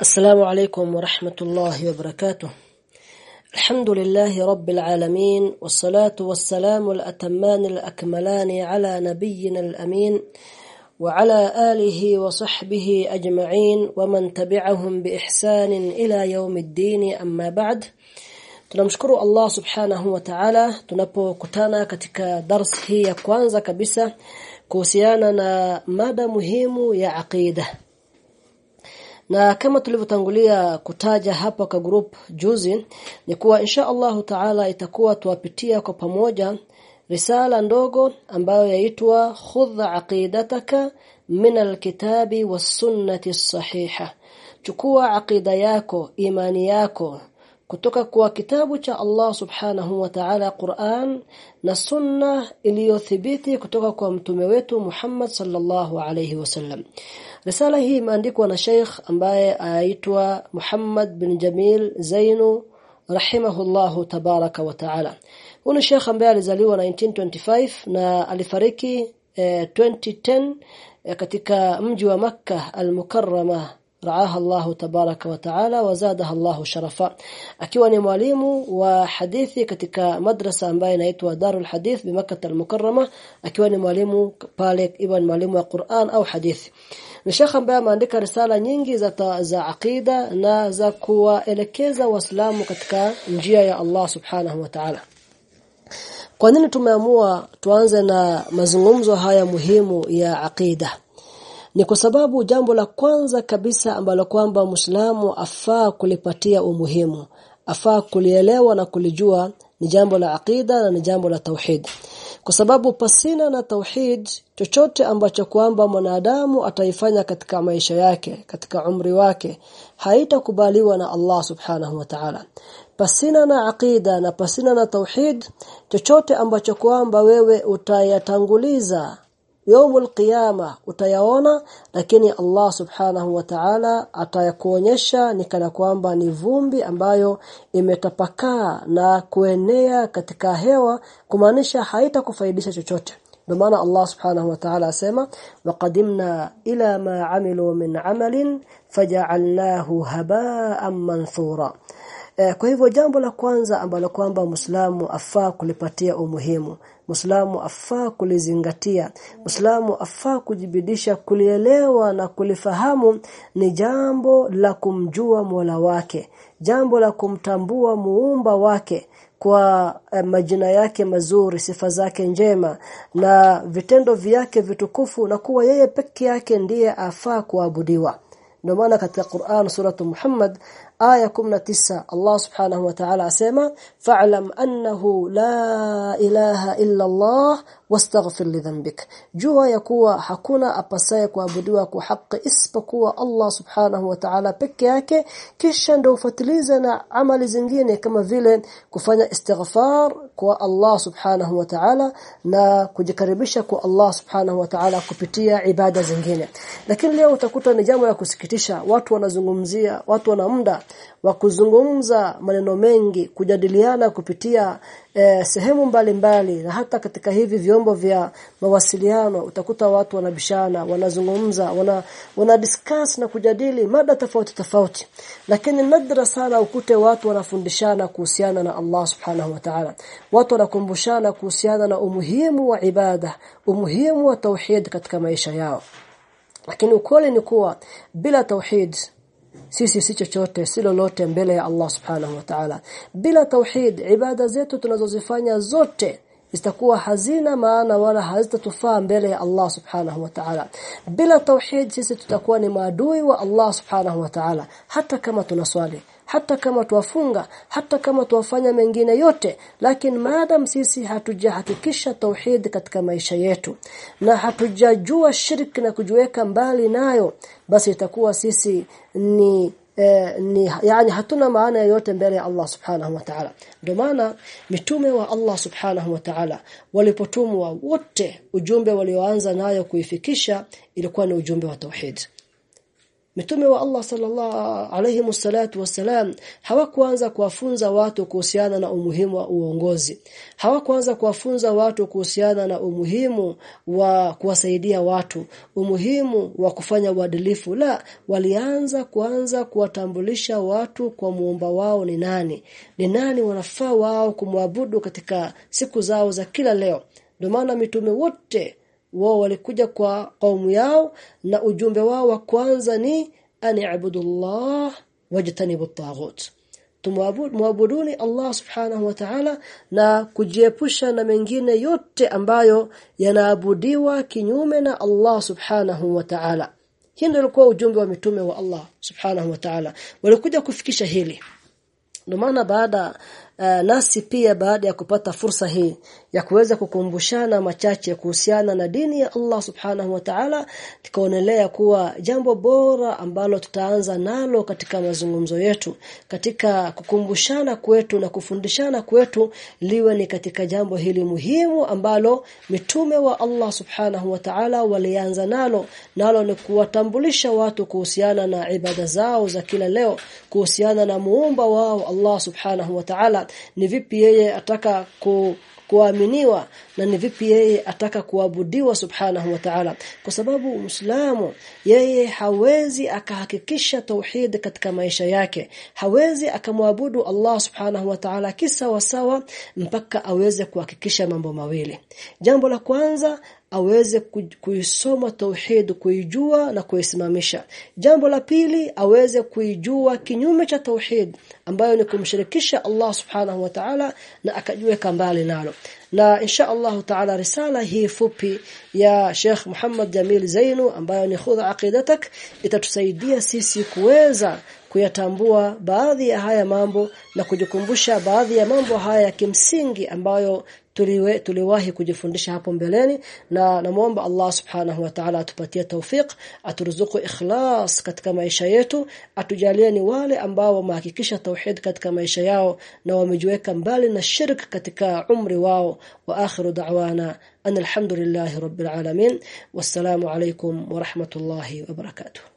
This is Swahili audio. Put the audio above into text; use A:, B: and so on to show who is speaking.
A: السلام عليكم ورحمة الله وبركاته. الحمد لله رب العالمين والصلاة والسلام الأتمان الأكملان على نبينا الأمين وعلى آله وصحبه أجمعين ومن تبعهم بإحسان إلى يوم الدين. أما بعد subhanahu wa ta'ala. Tunapokutana katika dars hii ya kwanza kabisa kuhusiana na mada muhimu ya aqida. Na kama tulivyotangulia kutaja hapa kwa group juzi ni kuwa insha Allahu Taala itakuwa tuwapitia kwa pamoja risala ndogo ambayo yaitwa khudh aqidataka min alkitabi was-sunnati sahiha. Chukua aqida yako imani yako kutoka kwa kitabu cha Allah Subhanahu wa Ta'ala Qur'an na sunna iliyothibiti kutoka kwa mtume wetu Muhammad sallallahu alayhi wasallam Risala hii imeandikwa na Sheikh ambaye aitwa Muhammad bin Jamil Zainu rahimahullahu tabaraka wa taala. Huyu Sheikh ambaye alizaliwa 1925 na alifariki eh, 2010 eh, katika mji wa Makkah al-Mukarrama raaha Allahu tabaraka wa taala wazadaha Allahu sharafa. Akiwa ni mwalimu wa hadithi katika madrasa ambayo inaitwa Darul Hadith bi Makkah al-Mukarrama akiwa ni mwalimu pale ibn mwalimu wa Qur'an au hadithi. Ni shekha ambaye ameandika risala nyingi za ta, za aqida na za kuwaelekeza waislamu katika njia ya Allah subhanahu wa ta'ala. Kwa nini tumeamua tuanze na mazungumzo haya muhimu ya aqida ni kwa sababu jambo la kwanza kabisa ambalo kwamba Muislamu afaa kulipatia umuhimu afaa kulielewa na kulijua ni jambo la aqida na ni jambo la tauhid. Kwa sababu pasina na tauhid chochote ambacho kwamba mwanadamu ataifanya katika maisha yake katika umri wake haitakubaliwa na Allah subhanahu wa ta'ala. Pasina na aqida na pasina na tauhid chochote ambacho kwamba wewe utayatanguliza yaumul qiyama utayaona lakini Allah subhanahu wa ta'ala atayakuonyesha ni kana kwamba ni vumbi ambayo imetapakaa na kuenea katika hewa kumaanisha haitakufaidisha chochote. Ndio maana Allah subhanahu wa ta'ala asema waqadimna ila ma amilu min amalin faja'alnahu haba'an manthura kwa hivyo jambo la kwanza ambalo kwamba Muislamu afaa kulipatia umuhimu Muislamu afaa kulizingatia Muislamu afaa kujibidisha kulielewa na kulifahamu ni jambo la kumjua Mola wake jambo la kumtambua muumba wake kwa eh, majina yake mazuri sifa zake njema na vitendo vyake vitukufu na kuwa yeye peke yake ndiye afaa kuabudiwa. Ndio maana katika Qur'an suratu Muhammad aya 19 Allah subhanahu wa ta'ala asema fa'lam annahu la ilaha illa Allah wastaghfir li dhanbik. Jua ya kuwa hakuna apasaye kuabudiwa kwa haki isipokuwa Allah subhanahu wa ta'ala peke yake kisha ndio ufuatilize na amali zingine kama vile kufanya istighfar kwa Allah subhanahu wa ta'ala na kujikaribisha kwa Allah subhanahu wa ta'ala kupitia ibada zingine. Lakini leo utakuta ni jambo la kusikitisha. Watu wanazungumzia watu wana wa kuzungumza maneno mengi kujadiliana kupitia eh, sehemu mbalimbali. Mbali, na hata katika hivi vyombo vya mawasiliano utakuta watu wanabishana wanazungumza wana, wana discuss na kujadili mada tofauti tofauti. Lakini nadra sana ukute watu wanafundishana kuhusiana na Allah subhanahu wa ta'ala. Watu wanakumbushana kuhusiana na umuhimu wa ibada umuhimu wa tauhid katika maisha yao. Lakini ukweli ni kuwa bila tauhid sisi si chochote si lolote mbele ya Allah subhanahu wa ta'ala. Bila tauhid ibada zetu tunazozifanya zote zitakuwa hazina maana wala hazitatufaa mbele ya Allah subhanahu wa ta'ala. Bila tauhid sisi tutakuwa ni maadui wa Allah subhanahu wa ta'ala hata kama tunaswali hata kama tuwafunga hata kama tuwafanya mengine yote lakini maadam sisi hatujahakikisha tauhid katika maisha yetu. Na hatujajua shirki na kujiweka mbali nayo basi itakuwa sisi ni eh, ni yani hatuna maana yoyote mbele ya Allah subhanahu wa ta'ala. Ndio maana mitume wa Allah subhanahu wa ta'ala walipotumwa wote ujumbe walioanza nayo kuifikisha ilikuwa ni ujumbe wa tauhid mitume wa Allah sallallahu alayhi wasallatu wasalam hawakuanza kuwafunza watu kuhusiana na umuhimu wa uongozi. Hawakuanza kuwafunza watu kuhusiana na umuhimu wa kuwasaidia watu umuhimu wa kufanya uadilifu. La walianza kuanza kuwatambulisha watu kwa muomba wao ni nani. Ni nani wanafaa wao kumwabudu katika siku zao za kila leo. Ndio maana mitume wote wao walikuja kwa kaumu yao na ujumbe wao wa kwanza ni ani ibudullah wajtanibu taghut tumwabuduni Allah subhanahu wa ta'ala na kujiepusha na mengine yote ambayo yanaabudiwa kinyume na Allah subhanahu wa ta'ala. Hii ndio ilikuwa ujumbe wa mitume wa Allah subhanahu wa ta'ala. Walikuja kufikisha hili. Ndio maana baada uh, nasi pia baada ya kupata fursa hii ya kuweza kukumbushana machache kuhusiana na dini ya Allah Subhanahu wa Ta'ala tukaonelea kuwa jambo bora ambalo tutaanza nalo katika mazungumzo yetu katika kukumbushana kwetu na kufundishana kwetu liwe ni katika jambo hili muhimu ambalo mitume wa Allah Subhanahu wa Ta'ala walianza nalo. Nalo ni kuwatambulisha watu kuhusiana na ibada zao za kila leo kuhusiana na muumba wao Allah Subhanahu wa Ta'ala ni vipi yeye ataka ku kuaminiwa na ni vipi yeye ataka kuabudiwa subhanahu wa ta'ala. Kwa sababu muislamu yeye hawezi akahakikisha tauhid katika maisha yake. Hawezi akamwabudu Allah subhanahu wa ta'ala kisawa sawa mpaka aweze kuhakikisha mambo mawili. Jambo la kwanza aweze kuisoma tauhid kuijua na kuisimamisha. Jambo la pili aweze kuijua kinyume cha tauhid ambayo ni kumshirikisha Allah subhanahu wa ta'ala na akajiweka mbali nalo. Na insha Allah ta'ala risala hii fupi ya Sheikh Muhammad Jamil Zainu ambayo ni khudha aqidatak itatusaidia sisi kuweza kuyatambua baadhi ya haya mambo na kujikumbusha baadhi ya mambo haya ya kimsingi ambayo tuliwe tuliwahi kujifundisha hapo mbeleni. Na namuomba Allah subhanahu wa ta'ala atupatie tawfik aturuzuku ikhlas katika maisha yetu atujalie ni wale ambao wamehakikisha tauhid katika maisha yao na wamejiweka mbali na shirk katika umri wao. Wa akhiru da'wana an alhamdulillahi alamin. Wassalamu alaykum wa rahmatullahi wa barakatuh